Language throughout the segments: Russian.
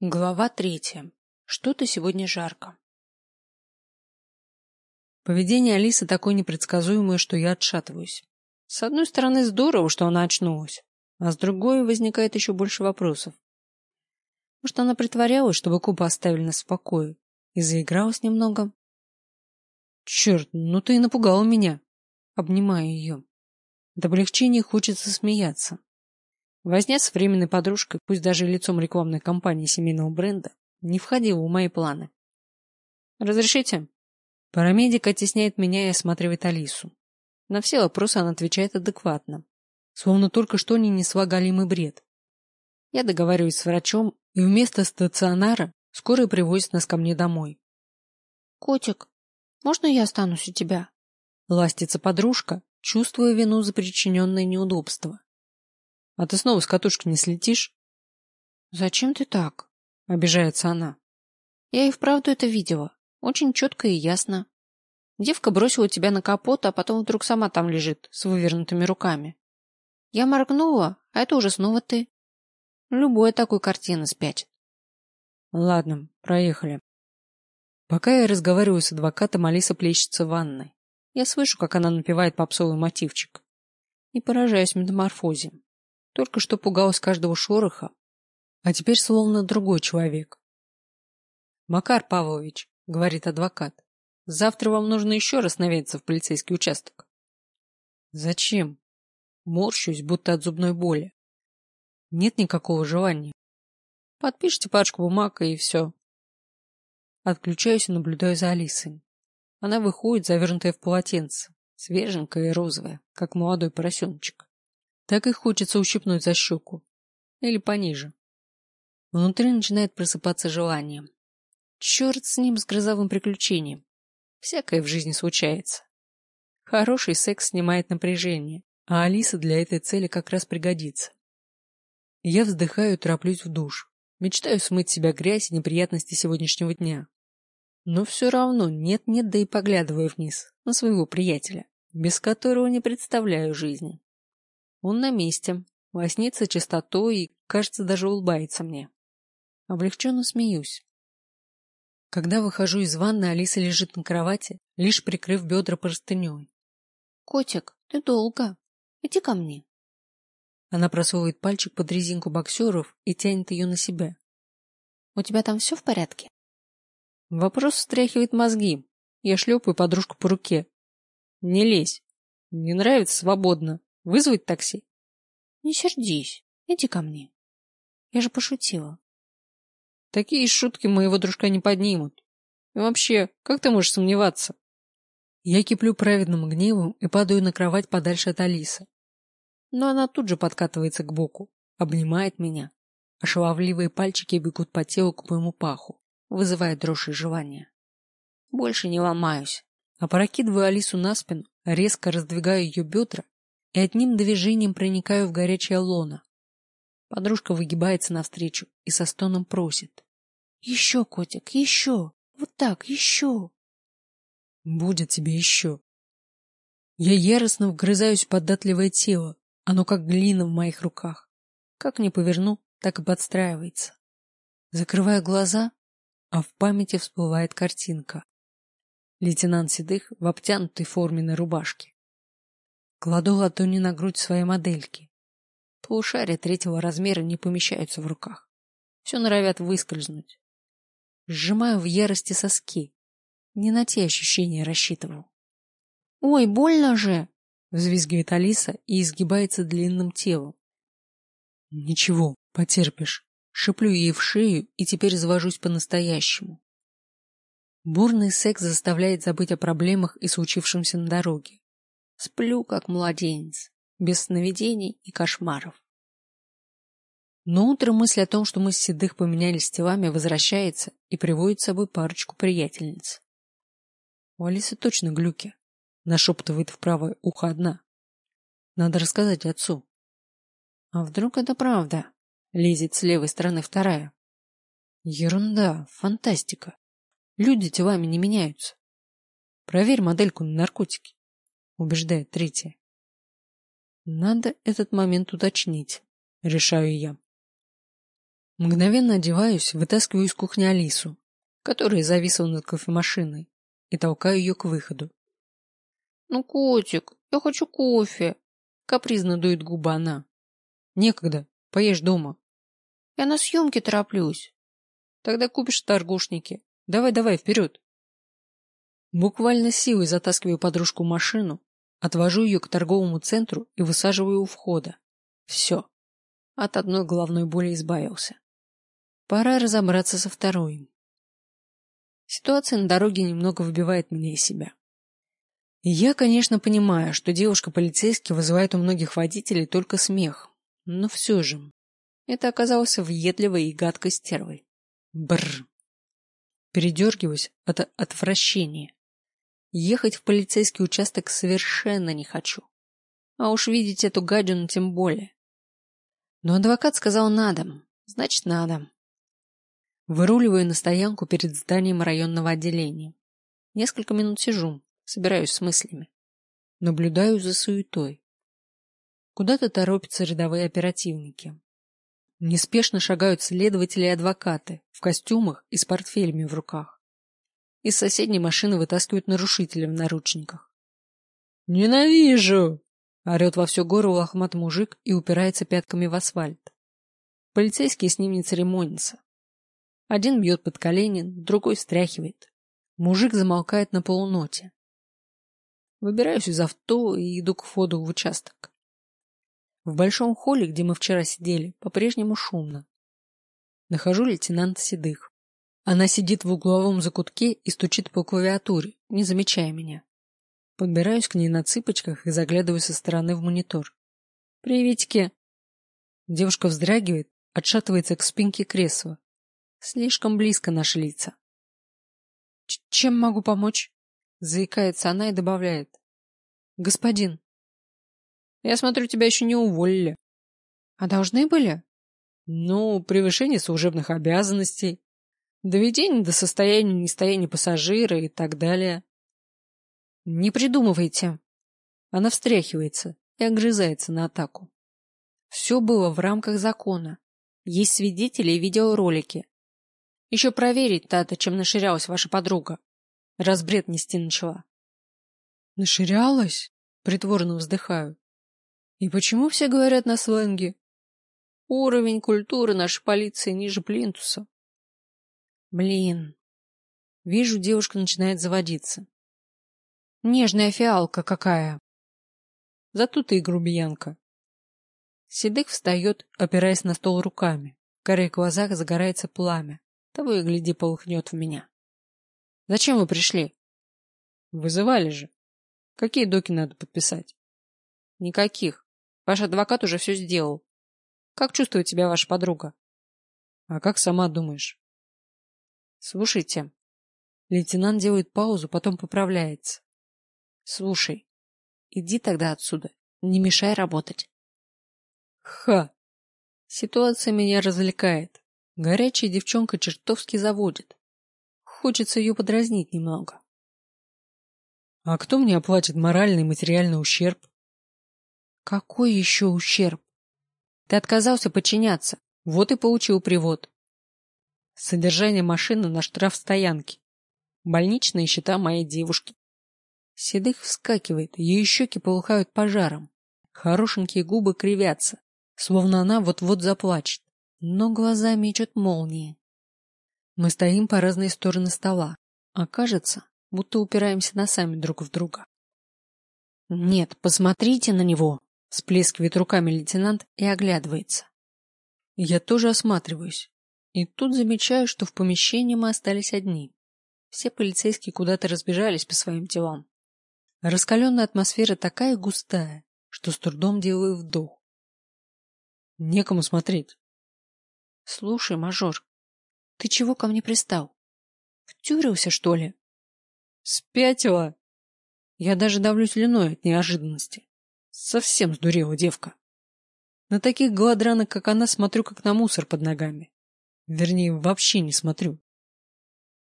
Глава третья. Что-то сегодня жарко. Поведение Алисы такое непредсказуемое, что я отшатываюсь. С одной стороны, здорово, что она очнулась, а с другой возникает еще больше вопросов. Может, она притворялась, чтобы Куба оставили нас в и заигралась немного? Черт, ну ты и напугала меня. Обнимаю ее. От облегчения хочется смеяться. Возня с временной подружкой, пусть даже лицом рекламной кампании семейного бренда, не входила в мои планы. «Разрешите?» Парамедик оттесняет меня и осматривает Алису. На все вопросы она отвечает адекватно, словно только что не несла галимый бред. Я договариваюсь с врачом, и вместо стационара скорая привозит нас ко мне домой. «Котик, можно я останусь у тебя?» Ластится подружка, чувствуя вину за причиненное неудобство. А ты снова с катушки не слетишь? Зачем ты так? Обижается она. Я и вправду это видела. Очень четко и ясно. Девка бросила тебя на капот, а потом вдруг сама там лежит, с вывернутыми руками. Я моргнула, а это уже снова ты. Любой такой картины спятит. Ладно, проехали. Пока я разговариваю с адвокатом, Алиса плещется в ванной. Я слышу, как она напевает попсовый мотивчик. И поражаюсь метаморфозе. Только что пугалась каждого шороха, а теперь словно другой человек. Макар Павлович, говорит адвокат, завтра вам нужно еще раз наведаться в полицейский участок. Зачем? Морщусь, будто от зубной боли. Нет никакого желания. Подпишите парочку бумаг и все. Отключаюсь и наблюдаю за Алисой. Она выходит, завернутая в полотенце, свеженькая и розовая, как молодой поросеночек. Так и хочется ущипнуть за щеку. Или пониже. Внутри начинает просыпаться желание. Черт с ним, с грозовым приключением. Всякое в жизни случается. Хороший секс снимает напряжение, а Алиса для этой цели как раз пригодится. Я вздыхаю и тороплюсь в душ. Мечтаю смыть себя грязь и неприятности сегодняшнего дня. Но все равно нет-нет, да и поглядываю вниз, на своего приятеля, без которого не представляю жизни. Он на месте, лоснится чистотой и, кажется, даже улыбается мне. Облегченно смеюсь. Когда выхожу из ванны, Алиса лежит на кровати, лишь прикрыв бедра простыней. — Котик, ты долго. Иди ко мне. Она просовывает пальчик под резинку боксеров и тянет ее на себя. — У тебя там все в порядке? Вопрос встряхивает мозги. Я шлепаю подружку по руке. — Не лезь. Не нравится свободно. Вызвать такси? Не сердись. Иди ко мне. Я же пошутила. Такие шутки моего дружка не поднимут. И вообще, как ты можешь сомневаться? Я киплю праведным гневом и падаю на кровать подальше от Алисы. Но она тут же подкатывается к боку, обнимает меня, а шаловливые пальчики бегут по телу к моему паху, вызывая дрожь и желание. Больше не ломаюсь, а прокидываю Алису на спину, резко раздвигаю ее бедра и одним движением проникаю в горячее лоно. Подружка выгибается навстречу и со стоном просит. — Еще, котик, еще! Вот так, еще! Будет тебе еще. Я яростно вгрызаюсь в податливое тело, оно как глина в моих руках. Как не поверну, так и подстраивается. Закрываю глаза, а в памяти всплывает картинка. Лейтенант Седых в обтянутой форменной рубашке. Кладу ладони на грудь своей модельки. Полушария третьего размера не помещаются в руках. Все норовят выскользнуть. Сжимаю в ярости соски. Не на те ощущения рассчитывал. — Ой, больно же! — взвизгивает Алиса и изгибается длинным телом. — Ничего, потерпишь. Шиплю ей в шею и теперь завожусь по-настоящему. Бурный секс заставляет забыть о проблемах и случившемся на дороге. Сплю, как младенец, без сновидений и кошмаров. Но утром мысль о том, что мы с Седых поменялись телами, возвращается и приводит с собой парочку приятельниц. У Алисы точно глюки. Нашептывает в правое ухо одна. Надо рассказать отцу. А вдруг это правда? Лезет с левой стороны вторая. Ерунда, фантастика. Люди телами не меняются. Проверь модельку на наркотики убеждает третья. Надо этот момент уточнить, решаю я. Мгновенно одеваюсь, вытаскиваю из кухни Алису, которая зависла над кофемашиной, и толкаю ее к выходу. «Ну, котик, я хочу кофе!» — капризно дует губа она. «Некогда, поешь дома». «Я на съемки тороплюсь». «Тогда купишь в торгушнике. Давай-давай, вперед!» Буквально силой затаскиваю подружку в машину, отвожу ее к торговому центру и высаживаю у входа. Все. От одной головной боли избавился. Пора разобраться со второй. Ситуация на дороге немного выбивает меня из себя. Я, конечно, понимаю, что девушка-полицейский вызывает у многих водителей только смех, но все же. Это оказался въедливой и гадкой стервой. Бррр. Передергиваюсь от отвращения. Ехать в полицейский участок совершенно не хочу. А уж видеть эту гадину тем более. Но адвокат сказал надо, значит надо. Выруливаю на стоянку перед зданием районного отделения. Несколько минут сижу, собираюсь с мыслями. Наблюдаю за суетой. Куда-то торопятся рядовые оперативники. Неспешно шагают следователи и адвокаты в костюмах и с портфелями в руках. Из соседней машины вытаскивают нарушителя в наручниках. «Ненавижу!» — орет во все горло лохматый мужик и упирается пятками в асфальт. Полицейские с ним не церемонятся. Один бьет под колени, другой стряхивает. Мужик замолкает на полуноте. Выбираюсь из авто и иду к входу в участок. В большом холле, где мы вчера сидели, по-прежнему шумно. Нахожу лейтенанта Седых. Она сидит в угловом закутке и стучит по клавиатуре, не замечая меня. Подбираюсь к ней на цыпочках и заглядываю со стороны в монитор. «Приветики!» Девушка вздрагивает, отшатывается к спинке кресла. Слишком близко наши лица. «Чем могу помочь?» Заикается она и добавляет. Господин. Я смотрю, тебя еще не уволили. А должны были? Ну, превышение служебных обязанностей, доведение до состояния нестояния пассажира и так далее. Не придумывайте. Она встряхивается и огрызается на атаку. Все было в рамках закона. Есть свидетели и видеоролики. Еще проверить надо, чем наширялась ваша подруга раз бред нести начала. Наширялась? Притворно вздыхаю. И почему все говорят на сленге? Уровень культуры нашей полиции ниже плинтуса. Блин. Вижу, девушка начинает заводиться. Нежная фиалка какая. Зато ты и грубиянка. Седых встает, опираясь на стол руками. В корей глазах загорается пламя. Того и гляди полыхнет в меня. Зачем вы пришли? Вызывали же. Какие доки надо подписать? Никаких. Ваш адвокат уже все сделал. Как чувствует себя ваша подруга? А как сама думаешь? Слушайте. Лейтенант делает паузу, потом поправляется. Слушай, иди тогда отсюда. Не мешай работать. Ха. Ситуация меня развлекает. Горячая девчонка чертовски заводит. Хочется ее подразнить немного. А кто мне оплатит моральный и материальный ущерб? Какой еще ущерб? Ты отказался подчиняться, вот и получил привод. Содержание машины на штраф стоянки. Больничные счета моей девушки. Седых вскакивает, ее щеки полыхают пожаром. Хорошенькие губы кривятся, словно она вот-вот заплачет. Но глаза мечут молнии. Мы стоим по разные стороны стола, а кажется, будто упираемся носами друг в друга. Нет, посмотрите на него, всплескивает руками лейтенант и оглядывается. Я тоже осматриваюсь. И тут замечаю, что в помещении мы остались одни. Все полицейские куда-то разбежались по своим делам. Раскаленная атмосфера такая густая, что с трудом делаю вдох. Некому смотреть. Слушай, мажор, ты чего ко мне пристал? Втюрился, что ли? Спятила. Я даже давлюсь слюной от неожиданности. Совсем сдурела девка. На таких голодранок, как она, смотрю, как на мусор под ногами. Вернее, вообще не смотрю.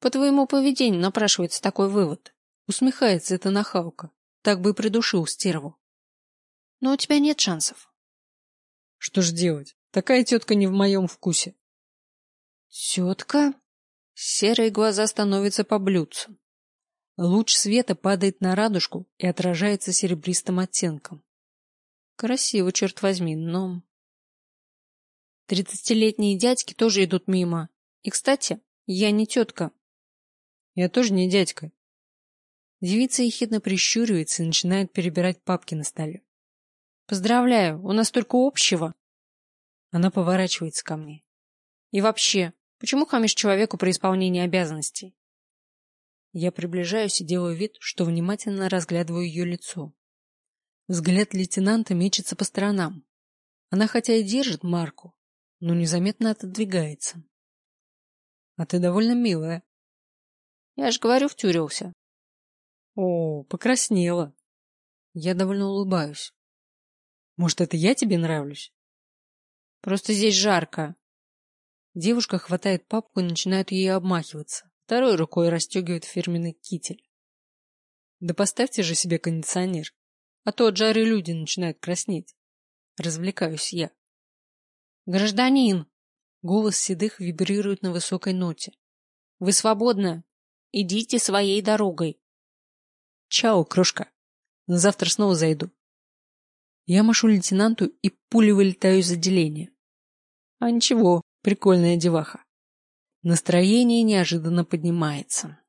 По твоему поведению напрашивается такой вывод. Усмехается эта нахалка. Так бы и придушил стерву. Но у тебя нет шансов. Что ж делать? Такая тетка не в моем вкусе. Тетка? Серые глаза становятся по блюдцу. Луч света падает на радужку и отражается серебристым оттенком. Красиво, черт возьми, но... Тридцатилетние дядьки тоже идут мимо. И, кстати, я не тетка. Я тоже не дядька. Девица ехидно прищуривается и начинает перебирать папки на столе. Поздравляю, у нас только общего. Она поворачивается ко мне. И вообще, почему хамишь человеку при исполнении обязанностей? Я приближаюсь и делаю вид, что внимательно разглядываю ее лицо. Взгляд лейтенанта мечется по сторонам. Она хотя и держит марку, но незаметно отодвигается. А ты довольно милая. Я же говорю, втюрился. О, покраснела. Я довольно улыбаюсь. Может, это я тебе нравлюсь? Просто здесь жарко. Девушка хватает папку и начинает ей обмахиваться. Второй рукой расстегивает фирменный китель. Да поставьте же себе кондиционер, а то от жары люди начинают краснеть. Развлекаюсь я. Гражданин! Голос седых вибрирует на высокой ноте. Вы свободны. Идите своей дорогой. Чао, крошка. Завтра снова зайду. Я машу лейтенанту и пулей вылетаю из отделения. А ничего, прикольная деваха. Настроение неожиданно поднимается.